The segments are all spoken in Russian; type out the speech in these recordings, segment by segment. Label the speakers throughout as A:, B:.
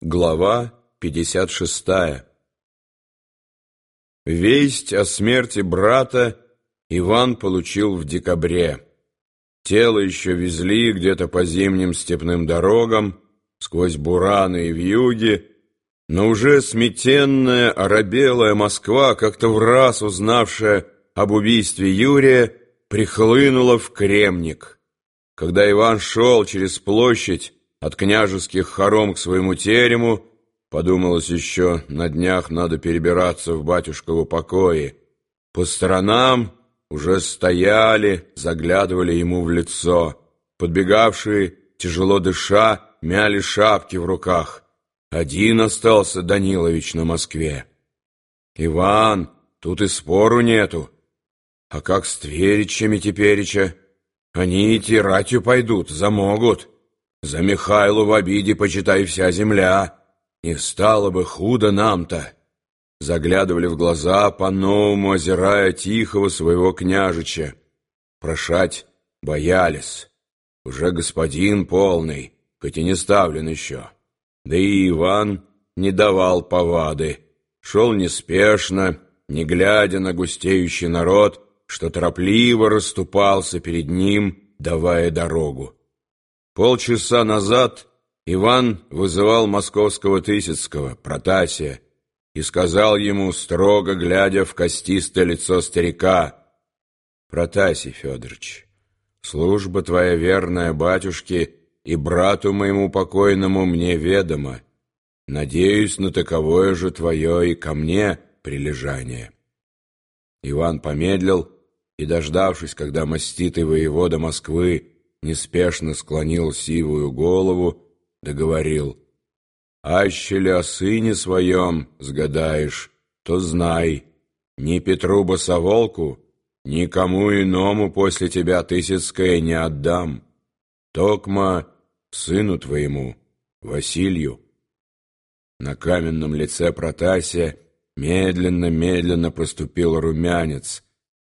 A: Глава 56 Весть о смерти брата Иван получил в декабре. Тело еще везли где-то по зимним степным дорогам, сквозь бураны и вьюги, но уже сметенная, оробелая Москва, как-то в раз узнавшая об убийстве Юрия, прихлынула в Кремник. Когда Иван шел через площадь, от княжеских хором к своему терему, подумалось еще, на днях надо перебираться в батюшкову покое. По сторонам уже стояли, заглядывали ему в лицо. Подбегавшие, тяжело дыша, мяли шапки в руках. Один остался Данилович на Москве. «Иван, тут и спору нету. А как с Тверичами тепереча? Они и тиратью пойдут, замогут». За Михайлу в обиде, почитай, вся земля. Не стало бы худо нам-то. Заглядывали в глаза, по-новому озирая тихого своего княжича. Прошать боялись. Уже господин полный, хоть и не ставлен еще. Да и Иван не давал повады. Шел неспешно, не глядя на густеющий народ, что торопливо расступался перед ним, давая дорогу. Полчаса назад Иван вызывал московского Тысяцкого, Протасия, и сказал ему, строго глядя в костистое лицо старика, «Протасий Федорович, служба твоя верная батюшке и брату моему покойному мне ведома. Надеюсь на таковое же твое и ко мне прилежание». Иван помедлил и, дождавшись, когда маститый воевода Москвы неспешно склонил сивую голову, договорил. «Аще ли о сыне своем сгадаешь, то знай, ни Петру Босоволку, никому иному после тебя Тысяцкое не отдам. Токма сыну твоему, Василию». На каменном лице Протасия медленно-медленно проступил румянец,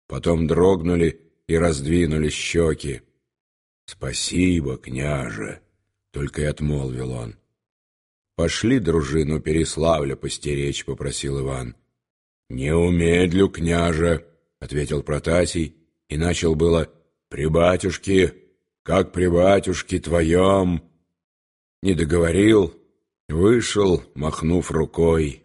A: потом дрогнули и раздвинули щеки. «Спасибо, княже!» — только и отмолвил он. «Пошли дружину Переславля постеречь», — попросил Иван. «Не умедлю, княже», — ответил Протасий, и начал было «при батюшке, как при батюшке твоем». Не договорил, вышел, махнув рукой.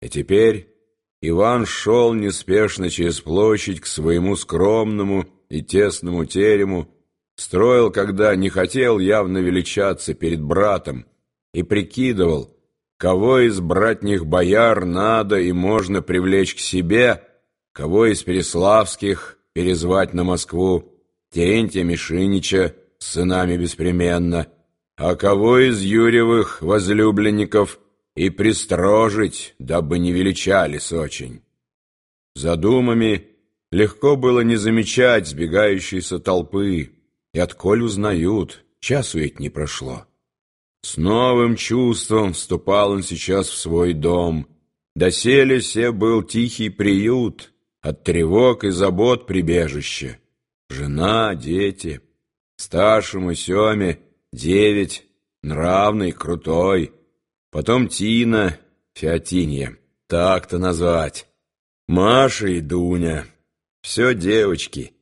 A: И теперь Иван шел неспешно через площадь к своему скромному и тесному терему, Строил, когда не хотел явно величаться перед братом, и прикидывал, кого из братних бояр надо и можно привлечь к себе, кого из переславских перезвать на Москву, Терентия Мишинича с сынами беспременно, а кого из Юрьевых возлюбленников и пристрожить, дабы не величались очень. За думами легко было не замечать сбегающейся толпы, и отколь узнают, часу ведь не прошло. С новым чувством вступал он сейчас в свой дом. Доселе все был тихий приют, от тревог и забот прибежище. Жена, дети, старшему Семе девять, нравный, крутой. Потом Тина, Феотинья, так-то назвать. Маша и Дуня, все девочки —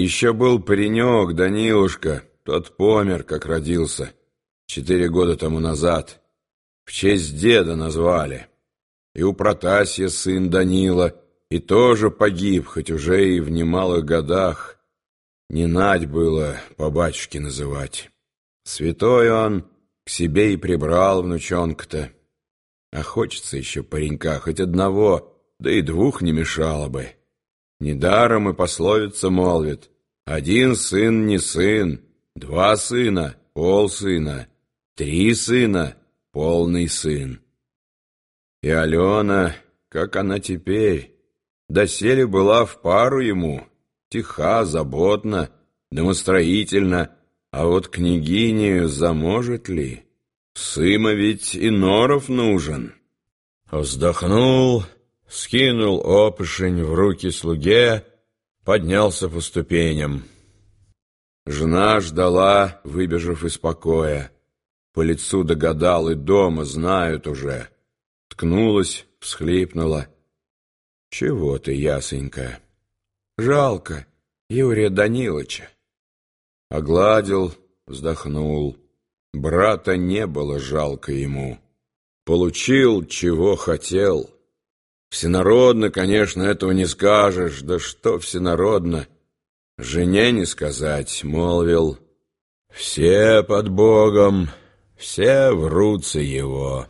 A: еще был паренек, Данилушка, тот помер, как родился, четыре года тому назад. В честь деда назвали. И у Протасья сын Данила, и тоже погиб, хоть уже и в немалых годах. Не нать было по батюшке называть. Святой он к себе и прибрал внучонка-то. А хочется еще паренька, хоть одного, да и двух не мешало бы. Недаром и пословица молвит. Один сын не сын, два сына — пол сына, три сына — полный сын. И Алена, как она теперь, доселе была в пару ему, тиха, заботна, домостроительна, а вот княгиню заможет ли? Сыма ведь и норов нужен. Вздохнул, скинул опышень в руки слуге, поднялся по ступеням. Жена ждала, выбежав из покоя. По лицу догадал и дома знают уже. Ткнулась, всхлипнула. Чего ты, ясенька? Жалко Юрия Даниловича. Огладил, вздохнул. Брата не было жалко ему. Получил, чего хотел. Всенародно, конечно, этого не скажешь. Да что всенародно? Жене не сказать, молвил. Все под Богом, все врутся его.